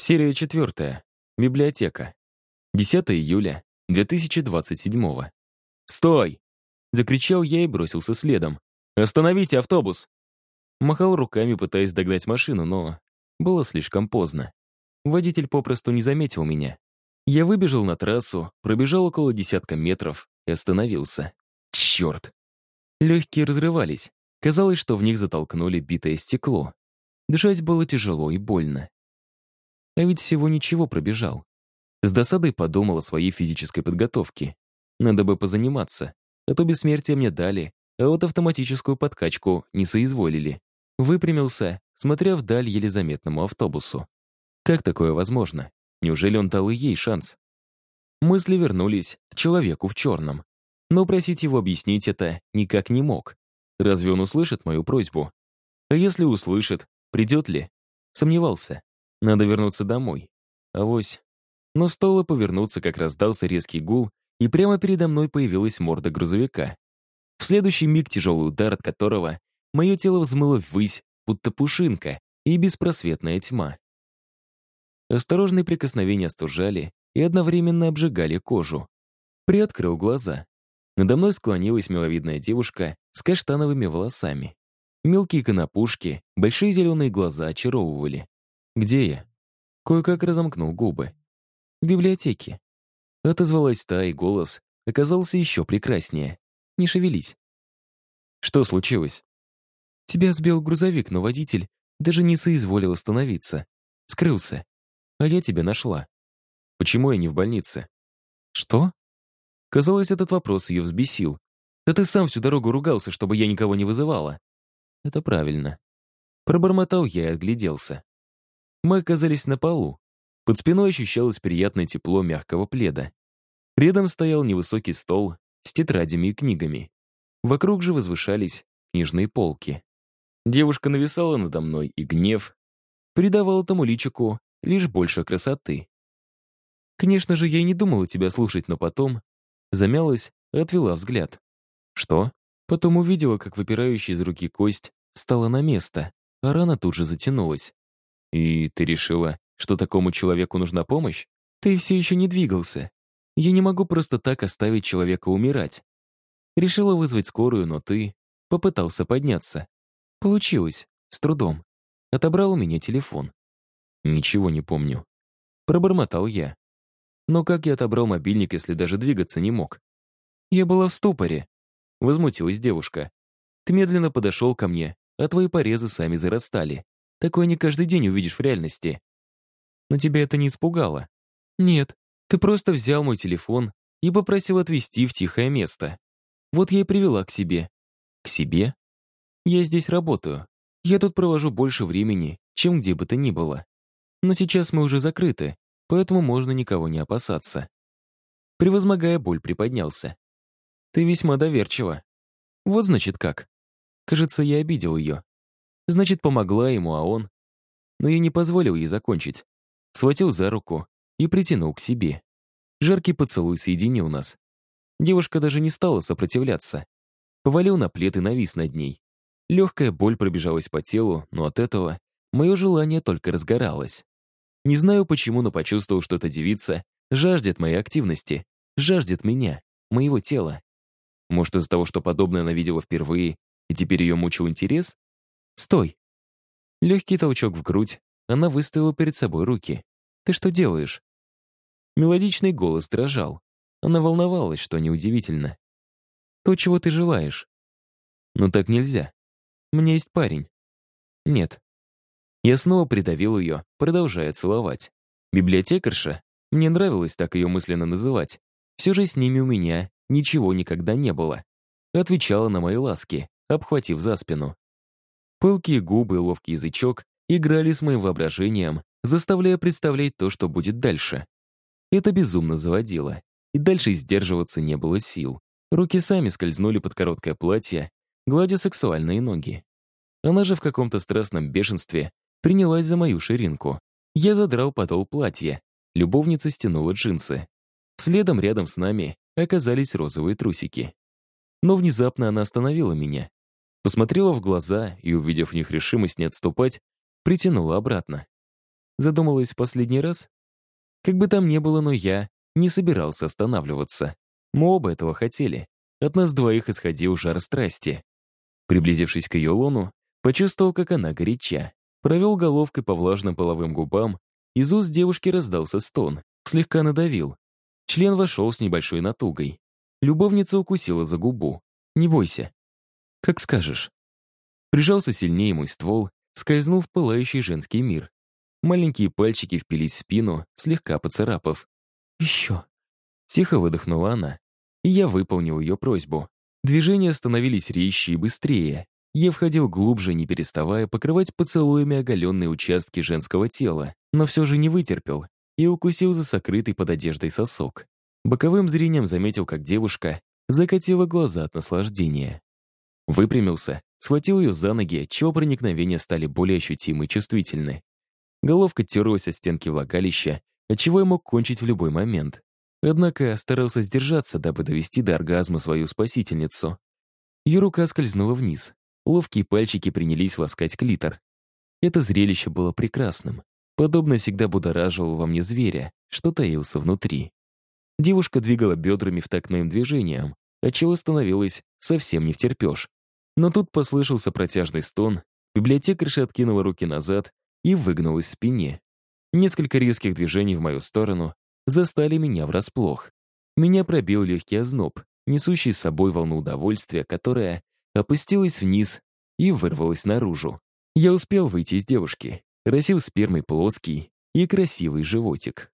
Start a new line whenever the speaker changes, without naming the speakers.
Серия четвертая. Библиотека. 10 июля 2027 «Стой!» — закричал я и бросился следом. «Остановите автобус!» Махал руками, пытаясь догнать машину, но было слишком поздно. Водитель попросту не заметил меня. Я выбежал на трассу, пробежал около десятка метров и остановился. Черт! Легкие разрывались. Казалось, что в них затолкнули битое стекло. Дышать было тяжело и больно. А ведь всего ничего пробежал. С досадой подумал о своей физической подготовке. Надо бы позаниматься, а то бессмертие мне дали, а вот автоматическую подкачку не соизволили. Выпрямился, смотря вдаль еле заметному автобусу. Как такое возможно? Неужели он дал и ей шанс? Мысли вернулись к человеку в черном. Но просить его объяснить это никак не мог. Разве он услышит мою просьбу? А если услышит, придет ли? Сомневался. Надо вернуться домой. Авось. Но стоило повернуться, как раздался резкий гул, и прямо передо мной появилась морда грузовика. В следующий миг тяжелый удар, от которого мое тело взмыло ввысь, будто пушинка и беспросветная тьма. Осторожные прикосновения остужали и одновременно обжигали кожу. Приоткрыл глаза. Надо мной склонилась миловидная девушка с каштановыми волосами. Мелкие конопушки, большие зеленые глаза очаровывали. «Где я?» Кое-как разомкнул губы. «В библиотеке». Отозвалась та, и голос оказался еще прекраснее. «Не шевелись». «Что случилось?» «Тебя сбил грузовик, но водитель даже не соизволил остановиться. Скрылся. А я тебя нашла. Почему я не в больнице?» «Что?» Казалось, этот вопрос ее взбесил. «Да ты сам всю дорогу ругался, чтобы я никого не вызывала». «Это правильно». Пробормотал я и огляделся. Мы оказались на полу. Под спиной ощущалось приятное тепло мягкого пледа. Рядом стоял невысокий стол с тетрадями и книгами. Вокруг же возвышались книжные полки. Девушка нависала надо мной, и гнев придавал этому личику лишь больше красоты. Конечно же, я и не думала тебя слушать, но потом замялась и отвела взгляд. Что? Потом увидела, как выпирающая из руки кость стала на место, а рана тут же затянулась. И ты решила, что такому человеку нужна помощь? Ты все еще не двигался. Я не могу просто так оставить человека умирать. Решила вызвать скорую, но ты попытался подняться. Получилось, с трудом. Отобрал у меня телефон. Ничего не помню. Пробормотал я. Но как я отобрал мобильник, если даже двигаться не мог? Я была в ступоре. Возмутилась девушка. Ты медленно подошел ко мне, а твои порезы сами зарастали. Такое не каждый день увидишь в реальности. Но тебя это не испугало? Нет, ты просто взял мой телефон и попросил отвезти в тихое место. Вот я и привела к себе. К себе? Я здесь работаю. Я тут провожу больше времени, чем где бы то ни было. Но сейчас мы уже закрыты, поэтому можно никого не опасаться. Превозмогая боль, приподнялся. Ты весьма доверчива. Вот значит как. Кажется, я обидел ее. Значит, помогла ему, а он... Но я не позволил ей закончить. Схватил за руку и притянул к себе. Жаркий поцелуй соединил нас. Девушка даже не стала сопротивляться. Повалил на плед и навис над ней. Легкая боль пробежалась по телу, но от этого мое желание только разгоралось. Не знаю почему, но почувствовал, что эта девица жаждет моей активности, жаждет меня, моего тела. Может, из-за того, что подобное она видела впервые, и теперь ее мучил интерес? «Стой!» Легкий толчок в грудь, она выставила перед собой руки. «Ты что делаешь?» Мелодичный голос дрожал. Она волновалась, что неудивительно. «То, чего ты желаешь». «Но так нельзя. У меня есть парень». «Нет». Я снова придавил ее, продолжая целовать. Библиотекарша, мне нравилось так ее мысленно называть, все же с ними у меня ничего никогда не было. Отвечала на мои ласки, обхватив за спину. Пылкие губы и ловкий язычок играли с моим воображением, заставляя представлять то, что будет дальше. Это безумно заводило, и дальше сдерживаться не было сил. Руки сами скользнули под короткое платье, гладя сексуальные ноги. Она же в каком-то страстном бешенстве принялась за мою ширинку. Я задрал подол платья, любовница стянула джинсы. Следом рядом с нами оказались розовые трусики. Но внезапно она остановила меня, Посмотрела в глаза и, увидев в них решимость не отступать, притянула обратно. Задумалась в последний раз? Как бы там ни было, но я не собирался останавливаться. Мы оба этого хотели. От нас двоих исходил жар страсти. Приблизившись к ее лону, почувствовал, как она горяча. Провел головкой по влажным половым губам, из уст девушки раздался стон, слегка надавил. Член вошел с небольшой натугой. Любовница укусила за губу. «Не бойся». «Как скажешь». Прижался сильнее мой ствол, скользнул в пылающий женский мир. Маленькие пальчики впились в спину, слегка поцарапав. «Еще». Тихо выдохнула она, и я выполнил ее просьбу. Движения становились резче и быстрее. Я входил глубже, не переставая покрывать поцелуями оголенные участки женского тела, но все же не вытерпел и укусил за сокрытый под одеждой сосок. Боковым зрением заметил, как девушка закатила глаза от наслаждения. Выпрямился, схватил ее за ноги, чего проникновения стали более ощутимы и чувствительны. Головка терлась о стенки влагалища, отчего я мог кончить в любой момент. Однако старался сдержаться, дабы довести до оргазма свою спасительницу. Ее рука скользнула вниз. Ловкие пальчики принялись ласкать клитор. Это зрелище было прекрасным. Подобное всегда будоражило во мне зверя, что таился внутри. Девушка двигала бедрами в такт моим движениям, отчего становилось совсем не втерпешь. Но тут послышался протяжный стон, библиотекарша откинула руки назад и выгнулась в спине. Несколько резких движений в мою сторону застали меня врасплох. Меня пробил легкий озноб, несущий с собой волну удовольствия, которая опустилась вниз и вырвалась наружу. Я успел выйти из девушки, росил спермой плоский и красивый животик.